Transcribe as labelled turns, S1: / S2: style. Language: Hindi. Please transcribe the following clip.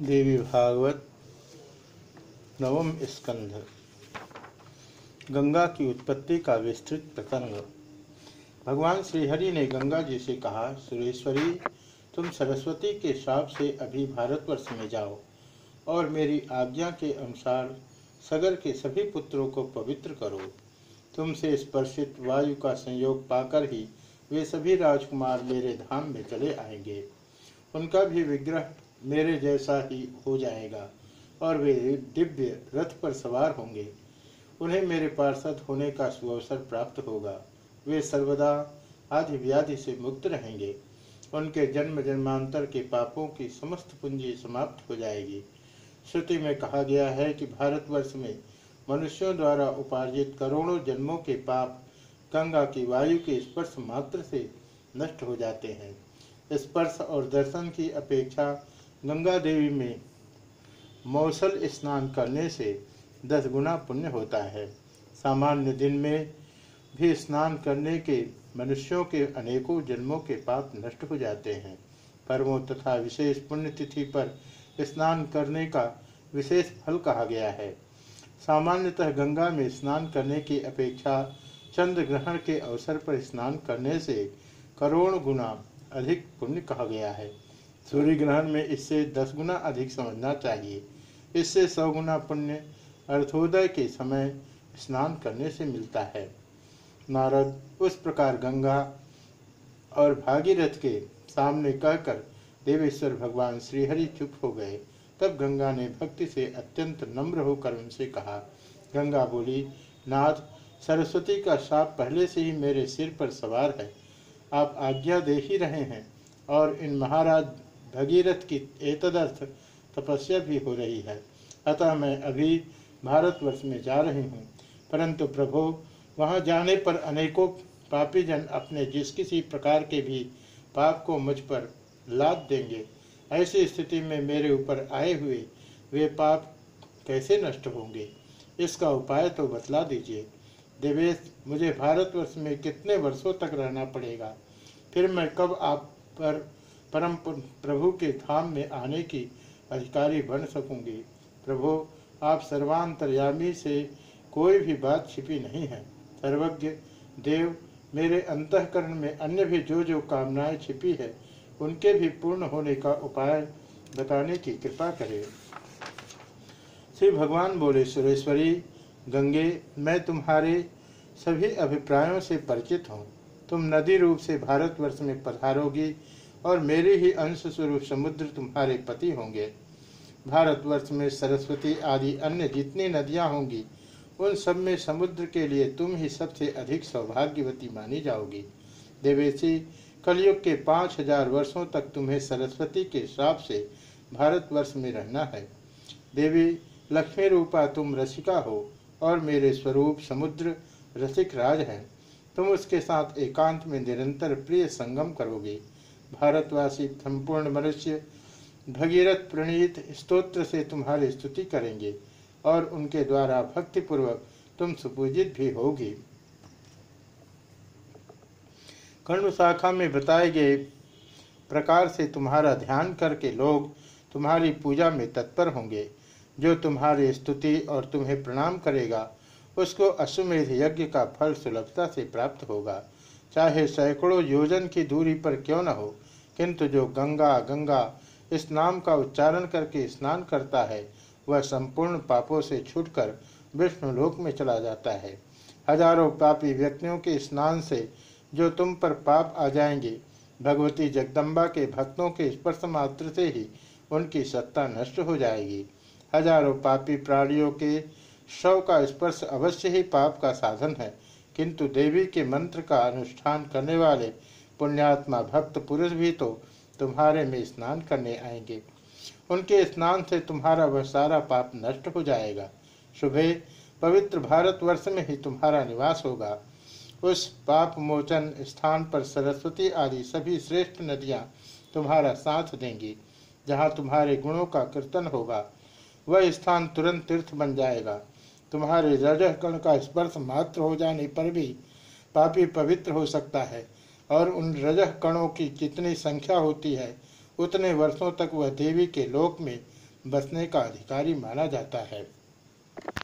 S1: देवी भागवत, नवम स्कंध। गंगा की उत्पत्ति का विस्तृत प्रसंग। भगवान श्रीहरि ने गंगा जी से कहा, सुरेश्वरी, तुम सरस्वती के श्राप से अभी भारतवर्ष में जाओ और मेरी आज्ञा के अनुसार सगर के सभी पुत्रों को पवित्र करो। तुमसे स्पर्शित वायु का संयोग पाकर ही वे सभी राजकुमार मेरे धाम में चले आएँगे। उनका भी विग्रह मेरे जैसा ही हो जाएगा, और वे दिव्य रथ पर सवार होंगे। उन्हें मेरे पार्षद होने का सुअवसर प्राप्त होगा। वे सर्वदा आदि व्याधि से मुक्त रहेंगे। उनके जन्म जन्मांतर के पापों की समस्त पूंजी समाप्त हो जाएगी। श्रुति में कहा गया है कि भारतवर्ष में मनुष्यों द्वारा उपार्जित करोड़ों जन्मों के पाप गंगा की वायु के स्पर्श मात्र से नष्ट हो जाते हैं। स्पर्श और दर्शन की अपेक्षा गंगा देवी में मौसल स्नान करने से दस गुना पुण्य होता है। सामान्य दिन में भी स्नान करने के मनुष्यों के अनेकों जन्मों के पाप नष्ट हो जाते हैं। पर्वों तथा विशेष पुण्यतिथि पर स्नान करने का विशेष फल कहा गया है। सामान्यतः गंगा में स्नान करने की अपेक्षा चंद्र ग्रहण के अवसर पर स्नान करने से करोड़ गुना अधिक पुण्य कहा गया है। सूर्य ग्रहण में इससे दस गुना अधिक समझना चाहिए। इससे सौ गुना पुण्य अर्थोदय के समय स्नान करने से मिलता है। नारद उस प्रकार गंगा और भागीरथ के सामने कहकर देवेश्वर भगवान श्रीहरि चुप हो गए। तब गंगा ने भक्ति से अत्यंत नम्र होकर उनसे कहा, गंगा बोली, नाथ, सरस्वती का शाप पहले से ही मेरे सिर पर सवार है। आप आज्ञा दे ही रहे हैं और इन महाराज भगीरथ की एतदर्थ तपस्या भी हो रही है। अतः मैं अभी भारतवर्ष में जा रही हूँ। परंतु प्रभु, वहाँ जाने पर अनेकों पापी जन अपने जिस किसी प्रकार के भी पाप को मुझ पर लाद देंगे, ऐसी स्थिति में मेरे ऊपर आए हुए वे पाप कैसे नष्ट होंगे? इसका उपाय तो बतला दीजिए। देवेश, मुझे भारतवर्ष में कितने वर्षों तक रहना पड़ेगा? फिर मैं कब आप पर परम प्रभु के धाम में आने की अधिकारी बन सकूँगी। प्रभु, आप सर्वांतर्यामी से कोई भी बात छिपी नहीं है। सर्वज्ञ, देव, मेरे अंतकरण में अन्य भी जो जो कामनाएँ छिपी है, उनके भी पूर्ण होने का उपाय बताने की कृपा करें। श्री भगवान बोले, सुरेश्वरी, गंगे, मैं तुम्हारे सभी अभिप्रायों से परिचित हूँ। तुम नदी रूप से भारतवर्ष में पधारोगी और मेरे ही अंश स्वरूप समुद्र तुम्हारे पति होंगे। भारतवर्ष में सरस्वती आदि अन्य जितनी नदियाँ होंगी, उन सब में समुद्र के लिए तुम ही सबसे अधिक सौभाग्यवती मानी जाओगी। देवेशी, कलयुग के पाँच हज़ार वर्षों तक तुम्हें सरस्वती के श्राप से भारतवर्ष में रहना है। देवी, लक्ष्मी रूपा तुम रसिका हो और मेरे स्वरूप समुद्र रसिक राज हैं। तुम उसके साथ एकांत में निरंतर प्रिय संगम करोगे। भारतवासी संपूर्ण मनुष्य भगीरथ प्रणीत स्तोत्र से तुम्हारी स्तुति करेंगे और उनके द्वारा भक्तिपूर्वक तुम सुपूजित भी होगी। कर्ण शाखा में बताए गए प्रकार से तुम्हारा ध्यान करके लोग तुम्हारी पूजा में तत्पर होंगे। जो तुम्हारी स्तुति और तुम्हें प्रणाम करेगा, उसको अश्वमेध यज्ञ का फल सुलभता से प्राप्त होगा। चाहे सैकड़ों योजन की दूरी पर क्यों न हो, किंतु जो गंगा गंगा इस नाम का उच्चारण करके स्नान करता है, वह संपूर्ण पापों से छूटकर विष्णु लोक में चला जाता है। हज़ारों पापी व्यक्तियों के स्नान से जो तुम पर पाप आ जाएँगे, भगवती जगदम्बा के भक्तों के स्पर्श मात्र से ही उनकी सत्ता नष्ट हो जाएगी। हज़ारों पापी प्राणियों के शव का स्पर्श अवश्य ही पाप का साधन है किंतु देवी के मंत्र का अनुष्ठान करने वाले पुण्यात्मा भक्त पुरुष भी तो तुम्हारे में स्नान करने आएँगे। उनके स्नान से तुम्हारा वह सारा पाप नष्ट हो जाएगा। सुबह पवित्र भारतवर्ष में ही तुम्हारा निवास होगा। उस पाप मोचन स्थान पर सरस्वती आदि सभी श्रेष्ठ नदियाँ तुम्हारा साथ देंगी, जहाँ तुम्हारे गुणों का कीर्तन होगा। वह स्थान तुरंत तीर्थ बन जाएगा। तुम्हारे रजह कण का स्पर्श मात्र हो जाने पर भी पापी पवित्र हो सकता है, और उन रजह कणों की जितनी संख्या होती है, उतने वर्षों तक वह देवी के लोक में बसने का अधिकारी माना जाता है।